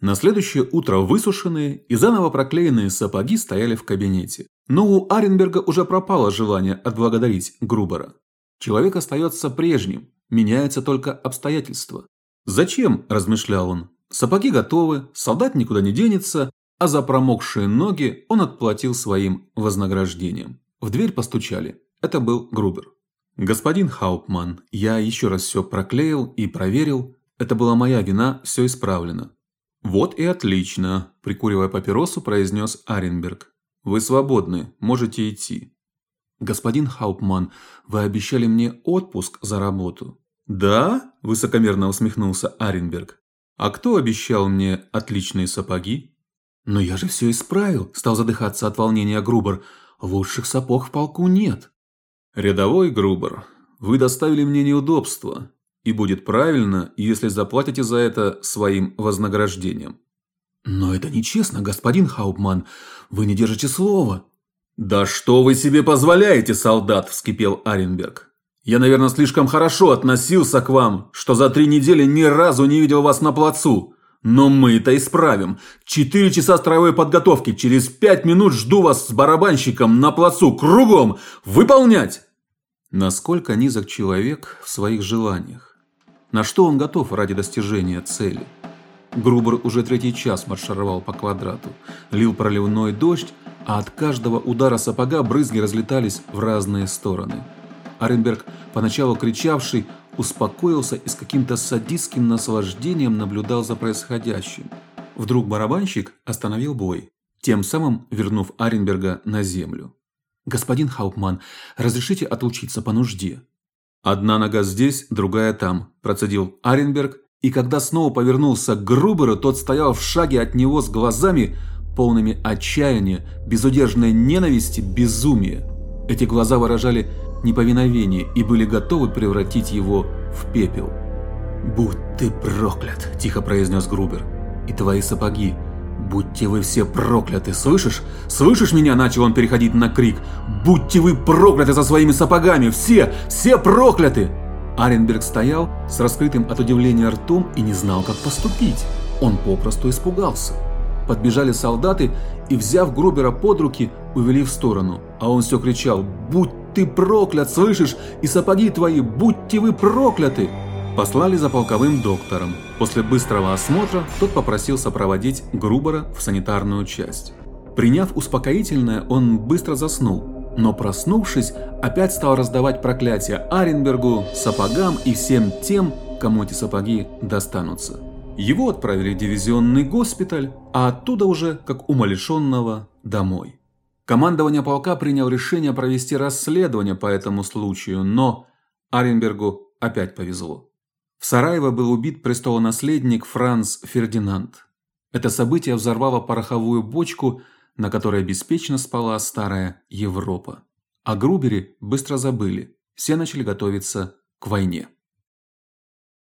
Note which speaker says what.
Speaker 1: На следующее утро высушенные и заново проклеенные сапоги стояли в кабинете. Но у Аренберга уже пропало желание отблагодарить Грубера. Человек остается прежним, меняются только обстоятельства. Зачем, размышлял он. Сапоги готовы, солдат никуда не денется, а за промокшие ноги он отплатил своим вознаграждением. В дверь постучали. Это был Грубер. Господин Хаупман, я еще раз все проклеил и проверил. Это была моя вина, все исправлено. Вот и отлично, прикуривая папиросу, произнес Аренберг. Вы свободны, можете идти. Господин Хаупман, вы обещали мне отпуск за работу. Да? высокомерно усмехнулся Аренберг. А кто обещал мне отличные сапоги? Но я же все исправил, стал задыхаться от волнения Грубер. Лучших сапог в полку нет. Рядовой Грубер, вы доставили мне неудобства, и будет правильно, если заплатите за это своим вознаграждением. Но это нечестно, господин Хаупман. Вы не держите слова. Да что вы себе позволяете, солдат, вскипел Аренберг. Я, наверное, слишком хорошо относился к вам, что за три недели ни разу не видел вас на плацу. Но мы это исправим. Четыре часа строевой подготовки. Через пять минут жду вас с барабанщиком на плацу. Кругом. Выполнять! Насколько низок человек в своих желаниях. На что он готов ради достижения цели? Грубер уже третий час маршировал по квадрату. Лил проливной дождь, а от каждого удара сапога брызги разлетались в разные стороны. Аренберг, поначалу кричавший, успокоился и с каким-то садистским наслаждением наблюдал за происходящим. Вдруг барабанщик остановил бой, тем самым вернув Аренберга на землю. «Господин Хаупман, разрешите отлучиться по нужде?» Одна нога здесь, другая там, процедил Аренберг, и когда снова повернулся к Груберу, тот стоял в шаге от него с глазами полными отчаяния, безудержной ненависти, безумия. Эти глаза выражали неповиновение и были готовы превратить его в пепел. "Будь ты проклят", тихо произнес Грубер. "И твои сапоги «Будьте вы все прокляты, слышишь? Слышишь меня?» – начал он переходить на крик. «Будьте вы прокляты за своими сапогами! Все! Все прокляты!» Аренберг стоял с раскрытым от удивления ртом и не знал, как поступить. Он попросту испугался. Подбежали солдаты и, взяв Грубера под руки, увели в сторону. А он все кричал «Будь ты проклят, слышишь? И сапоги твои, будьте вы прокляты!» Послали за полковым доктором. После быстрого осмотра тот попросил сопроводить Грубера в санитарную часть. Приняв успокоительное, он быстро заснул, но проснувшись, опять стал раздавать проклятия Аренбергу, сапогам и всем тем, кому эти сапоги достанутся. Его отправили в дивизионный госпиталь, а оттуда уже, как умалишенного, домой. Командование полка приняло решение провести расследование по этому случаю, но Аренбергу опять повезло. В Сараево был убит престолонаследник Франц Фердинанд. Это событие взорвало пороховую бочку, на которой беспечно спала старая Европа. О Грубере быстро забыли. Все начали готовиться к войне.